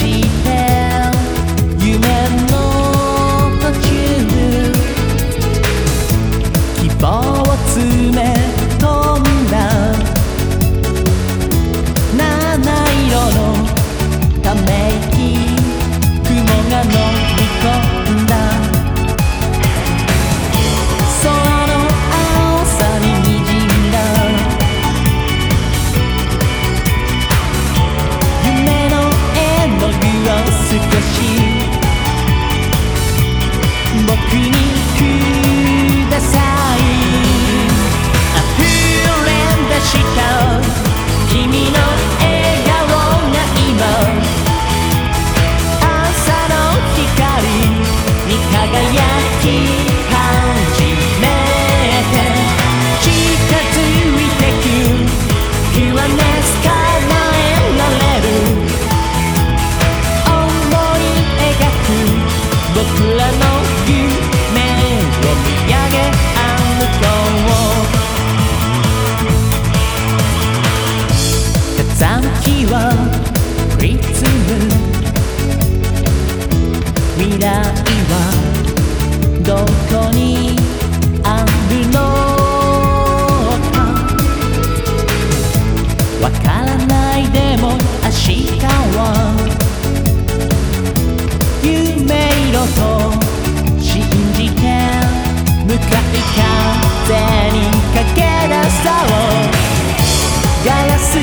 cheap 来はどこにあるのかわからないでも明日は夢色と信じて向かい風にかけ出そう。ガラス